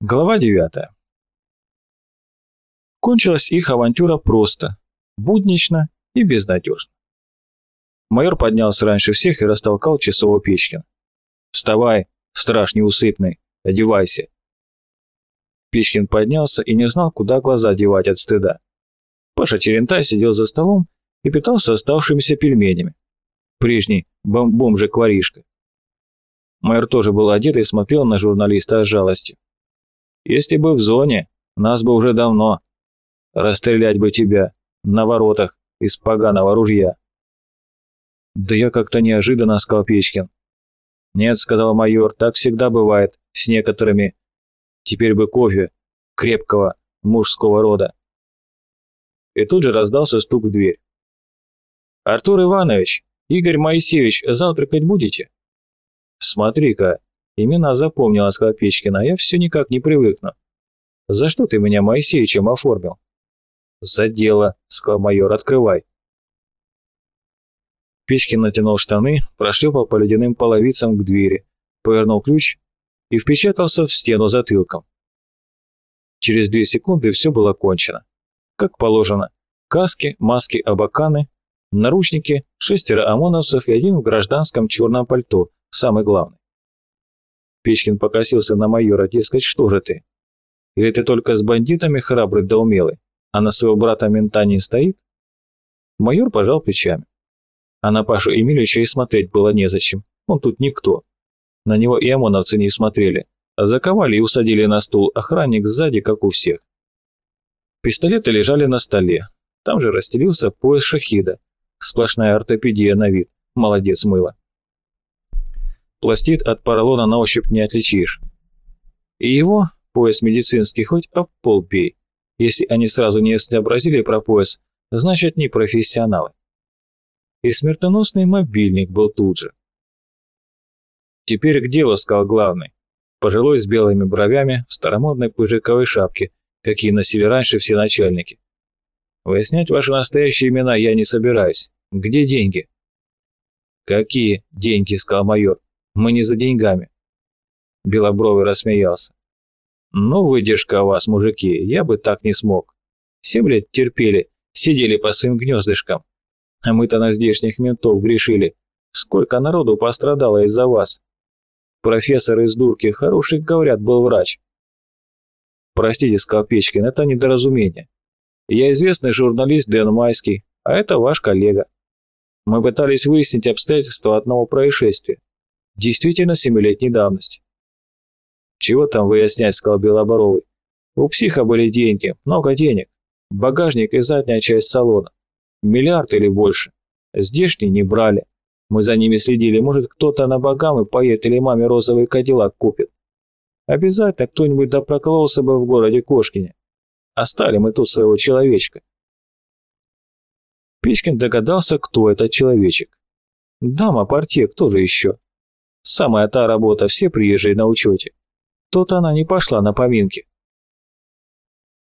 Глава 9. Кончилась их авантюра просто, буднично и безнадежно. Майор поднялся раньше всех и растолкал часового Печкина. «Вставай, страж неусыпный, одевайся». Печкин поднялся и не знал, куда глаза девать от стыда. Паша Черентай сидел за столом и питался оставшимися пельменями. Прежний бом бомжик-воришка. Майор тоже был одет и смотрел на журналиста с жалостью. Если бы в зоне, нас бы уже давно. Расстрелять бы тебя на воротах из поганого ружья. Да я как-то неожиданно, сказал Печкин. Нет, сказал майор, так всегда бывает с некоторыми. Теперь бы кофе, крепкого, мужского рода. И тут же раздался стук в дверь. «Артур Иванович, Игорь Моисеевич, завтракать будете?» «Смотри-ка, Имена запомнила Склопечкина, я все никак не привыкну. За что ты меня Моисеичем оформил? За дело, сказал майор, открывай. Печкин натянул штаны, прошлепал по ледяным половицам к двери, повернул ключ и впечатался в стену затылком. Через две секунды все было кончено. Как положено, каски, маски, абаканы, наручники, шестеро ОМОНовцев и один в гражданском черном пальто, самый главный. Печкин покосился на майора, дескать, что же ты? Или ты только с бандитами храбрый да умелый, а на своего брата мента не стоит? Майор пожал плечами. А на Пашу Емельевича и смотреть было незачем, он тут никто. На него и ОМОНовцы не смотрели, а заковали и усадили на стул охранник сзади, как у всех. Пистолеты лежали на столе, там же расстелился пояс шахида, сплошная ортопедия на вид, молодец мыло. Пластид от поролона на ощупь не отличишь. И его, пояс медицинский, хоть об пол бей. Если они сразу не сообразили про пояс, значит не профессионалы. И смертоносный мобильник был тут же. «Теперь к делу», — сказал главный. Пожилой с белыми бровями, в старомодной пыжиковой шапке, какие носили раньше все начальники. «Выяснять ваши настоящие имена я не собираюсь. Где деньги?» «Какие деньги?» — сказал майор. Мы не за деньгами. Белобровый рассмеялся. Ну, выдержка у вас, мужики, я бы так не смог. Семь лет терпели, сидели по своим гнездышкам. А мы-то на здешних ментов грешили. Сколько народу пострадало из-за вас. Профессор из дурки, хороший, говорят, был врач. Простите, сказал Печкин, это недоразумение. Я известный журналист Дэн Майский, а это ваш коллега. Мы пытались выяснить обстоятельства одного происшествия действительно семилетней давности. «Чего там выяснять?» — сказал Белоборовый. «У психа были деньги, много денег. Багажник и задняя часть салона. Миллиард или больше. Здешние не брали. Мы за ними следили. Может, кто-то на богам и поедет или маме розовый кадиллак купит. Обязательно кто-нибудь да прокололся бы в городе Кошкине. Остали мы тут своего человечка». Печкин догадался, кто этот человечек. Дама портье, кто же еще? Самая та работа, все приезжие на учете. То-то она не пошла на поминки.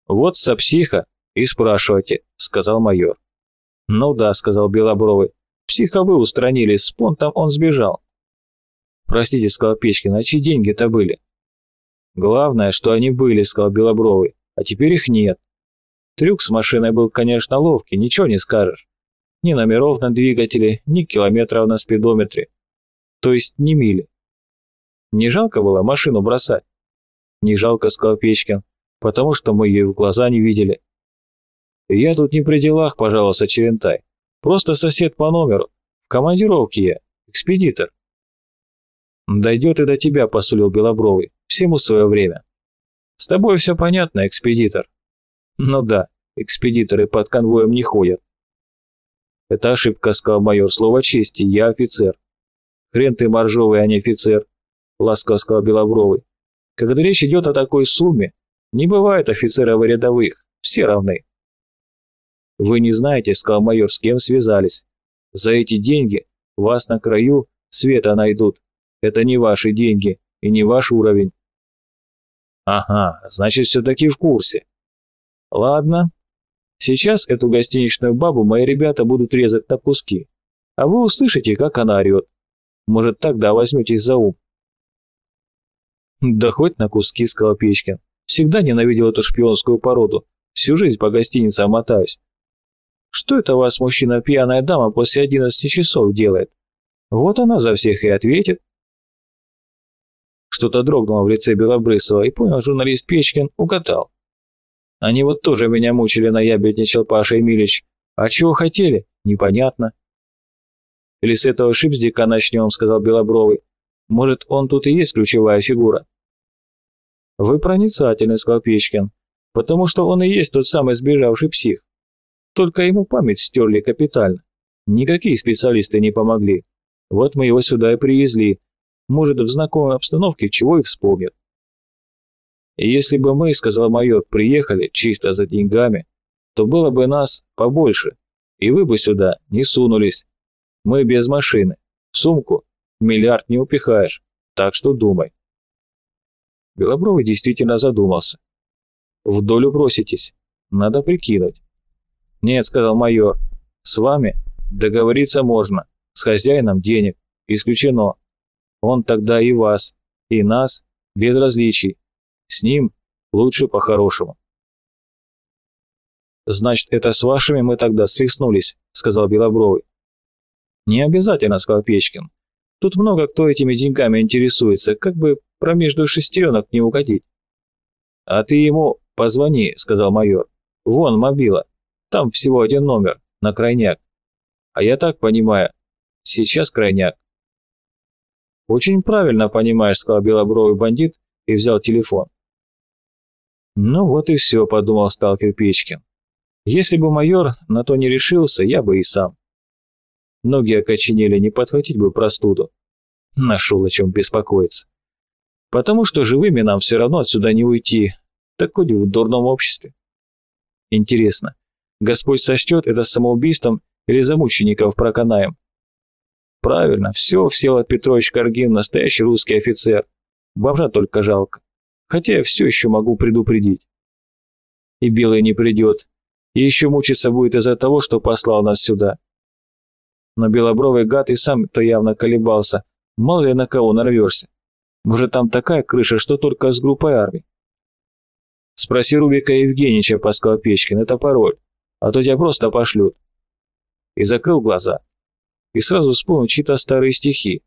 «Вот сапсиха и спрашивайте», — сказал майор. «Ну да», — сказал Белобровый. «Психа вы устранили, с понтом он сбежал». «Простите», — сказал Печкин, — «а чьи деньги-то были?» «Главное, что они были», — сказал Белобровый, — «а теперь их нет». Трюк с машиной был, конечно, ловкий, ничего не скажешь. Ни номеров на двигателе, ни километров на спидометре то есть не мили. Не жалко было машину бросать? Не жалко, сказал Печкин, потому что мы ее в глаза не видели. Я тут не при делах, пожалуйста, Черентай. Просто сосед по номеру. В командировке я, экспедитор. Дойдет и до тебя, посулил Белобровый. Всему свое время. С тобой все понятно, экспедитор. Ну да, экспедиторы под конвоем не ходят. Это ошибка, сказал майор, слово чести, я офицер. Хрен ты моржовый, а не офицер, ласково сказал Белобровый. Когда речь идет о такой сумме, не бывает офицеров и рядовых, все равны. Вы не знаете, сказал майор, с кем связались. За эти деньги вас на краю света найдут. Это не ваши деньги и не ваш уровень. Ага, значит, все-таки в курсе. Ладно. Сейчас эту гостиничную бабу мои ребята будут резать на куски, а вы услышите, как она орет. Может, тогда возьметесь за ум. Да хоть на куски, сказал Печкин. Всегда ненавидел эту шпионскую породу. Всю жизнь по гостиницам мотаюсь. Что это у вас, мужчина, пьяная дама после одиннадцати часов делает? Вот она за всех и ответит. Что-то дрогнуло в лице Белобрысова, и понял журналист Печкин, угадал. Они вот тоже меня мучили, наябедничал Паша Емельевич. А чего хотели? Непонятно. Или с этого шипздика начнем, сказал Белобровый. Может, он тут и есть ключевая фигура? Вы проницательный, сказал Печкин, потому что он и есть тот самый сбежавший псих. Только ему память стерли капитально. Никакие специалисты не помогли. Вот мы его сюда и привезли. Может, в знакомой обстановке чего и вспомнит. Если бы мы, сказал майор, приехали чисто за деньгами, то было бы нас побольше, и вы бы сюда не сунулись. Мы без машины. В сумку миллиард не упихаешь, так что думай. Белобровый действительно задумался. В долю броситесь. Надо прикинуть. «Нет», — сказал майор, — «с вами договориться можно, с хозяином денег, исключено. Он тогда и вас, и нас, без различий. С ним лучше по-хорошему». «Значит, это с вашими мы тогда свихнулись», — сказал Белобровый. «Не обязательно», — сказал Печкин. «Тут много кто этими деньгами интересуется, как бы промежду шестеренок не угодить». «А ты ему позвони», — сказал майор. «Вон мобила. Там всего один номер, на крайняк. А я так понимаю, сейчас крайняк. Очень правильно понимаешь, сказал белобровый бандит и взял телефон. Ну вот и все, подумал сталкер Печкин. Если бы майор на то не решился, я бы и сам. Ноги окоченели, не подхватить бы простуду. Нашел о чем беспокоиться. Потому что живыми нам все равно отсюда не уйти, так хоть в дурном обществе. Интересно, Господь сочтет это самоубийством или за мучеников проканаем. Правильно, все, Всеволод Петрович Каргин, настоящий русский офицер. Бомжа только жалко. Хотя я все еще могу предупредить. И Белый не придет. И еще мучиться будет из-за того, что послал нас сюда. Но белобровый гад и сам-то явно колебался. Мало ли на кого нарвешься. Может, там такая крыша, что только с группой армий. Спроси Рубика Евгеньевича, Паскал Печкин, это пароль а то тебя просто пошлют. И закрыл глаза. И сразу вспомнил чьи-то старые стихи.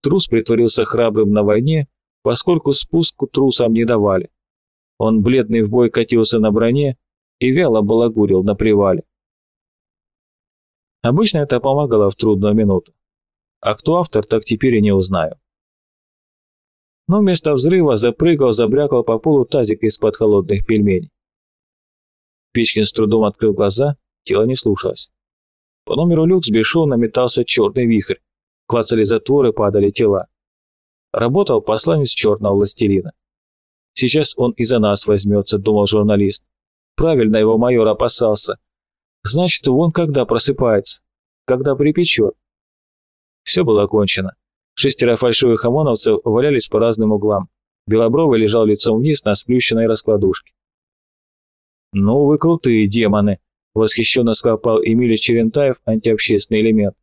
Трус притворился храбрым на войне, поскольку спуску трусам не давали. Он бледный в бой катился на броне и вяло балагурил на привале. Обычно это помогало в трудную минуту. А кто автор, так теперь и не узнаю. Но вместо взрыва запрыгал, забрякал по полу тазик из-под холодных пельменей. Печкин с трудом открыл глаза, тело не слушалось. По номеру люкс бесшумно метался черный вихрь. Клацали затворы, падали тела. Работал посланец черного властелина. Сейчас он и за нас возьмется, думал журналист. Правильно его майор опасался. Значит, вон когда просыпается, когда припечет. Все было кончено. Шестеро фальшивых ОМОНовцев валялись по разным углам. Белобровый лежал лицом вниз на сплющенной раскладушке. «Ну вы крутые демоны!» — восхищенно сказал Эмилий Черентаев, антиобщественный элемент.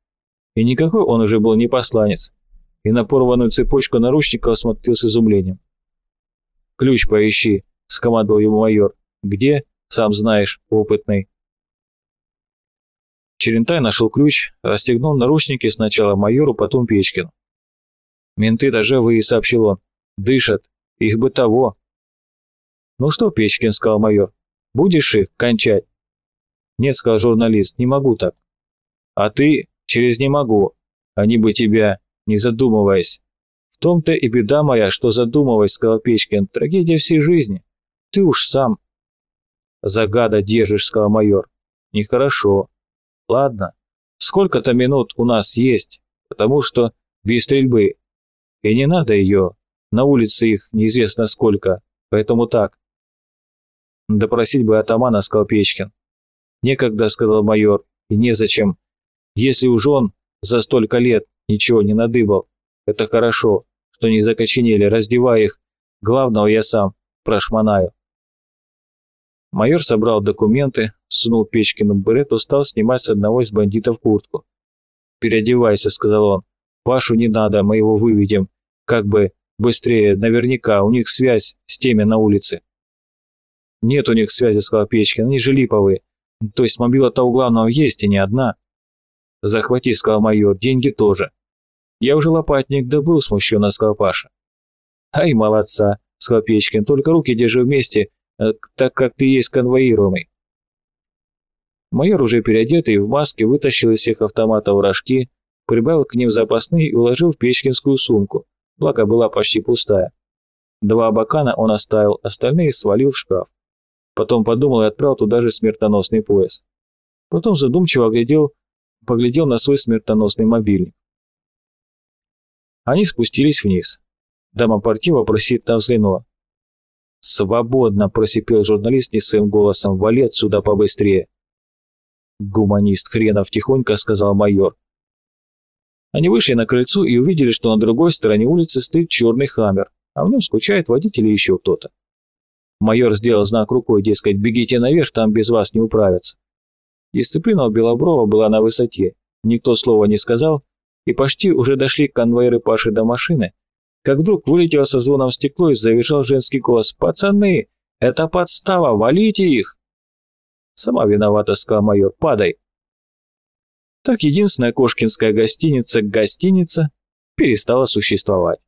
И никакой он уже был не посланец. И на порванную цепочку наручников смотрел с изумлением. «Ключ поищи», — скомандовал ему майор. «Где? Сам знаешь, опытный». Черентай нашел ключ, расстегнул наручники сначала майору, потом Печкину. «Менты-то живые», — сообщил он. «Дышат. Их бы того». «Ну что, Печкин», — сказал майор, Будешь их кончать?» «Нет», — сказал журналист, — «не могу так». «А ты через «не могу». Они бы тебя, не задумываясь. В том-то и беда моя, что задумываясь, сказал Печкин, трагедия всей жизни. Ты уж сам. Загада держишь, сказал майор. Нехорошо. Ладно, сколько-то минут у нас есть, потому что без стрельбы. И не надо ее, на улице их неизвестно сколько, поэтому так. Допросить бы атамана, сказал Печкин. Некогда, сказал майор, и незачем. Если уж он за столько лет ничего не надыбал, это хорошо, что не закоченели, раздевай их. Главного я сам прошмонаю. Майор собрал документы, сунул Печкину берету, стал снимать с одного из бандитов куртку. «Переодевайся», — сказал он. «Пашу не надо, мы его выведем, как бы Быстрее, наверняка, у них связь с теми на улице. Нет у них связи, сказал Печкин, они же липовые. То есть мобила-то у главного есть, и не одна. Захвати, сказал майор, деньги тоже. Я уже лопатник добыл, смущенно сказал Паша. Ай, молодца, сказал Печкин, только руки держи вместе, так как ты есть конвоируемый. Майор, уже переодетый в маске, вытащил из всех автоматов рожки, прибавил к ним запасные и уложил в печкинскую сумку, благо была почти пустая. Два бакана он оставил, остальные свалил в шкаф. Потом подумал и отправил туда же смертоносный пояс. Потом задумчиво оглядел, поглядел на свой смертоносный мобильник. Они спустились вниз. Дама порти вопросительно взглянула. «Свободно!» – просипел журналист не своим голосом. «Вали отсюда побыстрее!» «Гуманист хренов!» – тихонько сказал майор. Они вышли на крыльцо и увидели, что на другой стороне улицы стоит черный хаммер, а в нем скучает водитель или еще кто-то. Майор сделал знак рукой, дескать, бегите наверх, там без вас не управятся. Дисциплина у Белоброва была на высоте, никто слова не сказал, и почти уже дошли конвоиры Паши до машины, как вдруг вылетело со звоном стекло и завизжал женский голос «Пацаны, это подстава, валите их!» «Сама виновата», — сказал майор, — «падай». Так единственная кошкинская гостиница «Гостиница» перестала существовать.